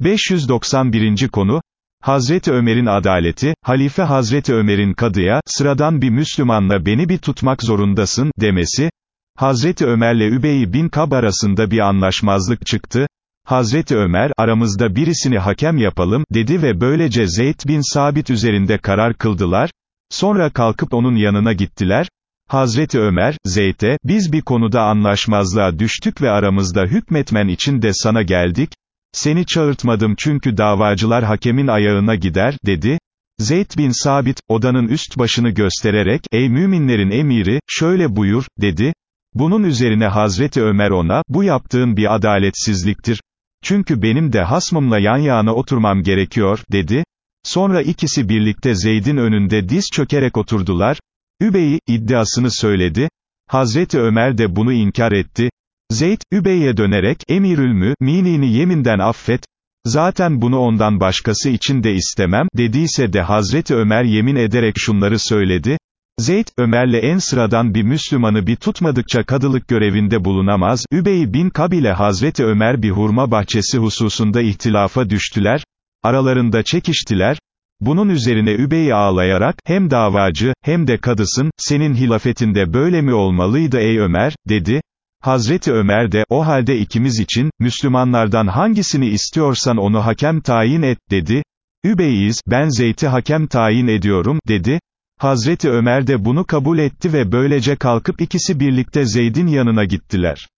591. konu, Hazreti Ömer'in adaleti, Halife Hazreti Ömer'in kadıya, sıradan bir Müslümanla beni bir tutmak zorundasın, demesi, Hazreti Ömer'le Übey bin Kab arasında bir anlaşmazlık çıktı, Hazreti Ömer, aramızda birisini hakem yapalım, dedi ve böylece Zeyd bin Sabit üzerinde karar kıldılar, sonra kalkıp onun yanına gittiler, Hazreti Ömer, Zeyd'e, biz bir konuda anlaşmazlığa düştük ve aramızda hükmetmen için de sana geldik, seni çağırtmadım çünkü davacılar hakemin ayağına gider, dedi. Zeyd bin Sabit, odanın üst başını göstererek, ey müminlerin emiri, şöyle buyur, dedi. Bunun üzerine Hazreti Ömer ona, bu yaptığın bir adaletsizliktir. Çünkü benim de hasmımla yan yana oturmam gerekiyor, dedi. Sonra ikisi birlikte Zeyd'in önünde diz çökerek oturdular. Übey'i, iddiasını söyledi. Hazreti Ömer de bunu inkar etti. Zeyd, Übey'e dönerek, emirül minini yeminden affet, zaten bunu ondan başkası için de istemem, dediyse de Hazreti Ömer yemin ederek şunları söyledi, Zeyd, Ömer'le en sıradan bir Müslümanı bir tutmadıkça kadılık görevinde bulunamaz, Übey bin Kab ile Hazreti Ömer bir hurma bahçesi hususunda ihtilafa düştüler, aralarında çekiştiler, bunun üzerine Übey ağlayarak, hem davacı, hem de kadısın, senin hilafetinde böyle mi olmalıydı ey Ömer, dedi, Hazreti Ömer de, o halde ikimiz için, Müslümanlardan hangisini istiyorsan onu hakem tayin et, dedi. Übeyiz, ben Zeyt'i hakem tayin ediyorum, dedi. Hazreti Ömer de bunu kabul etti ve böylece kalkıp ikisi birlikte Zeyd'in yanına gittiler.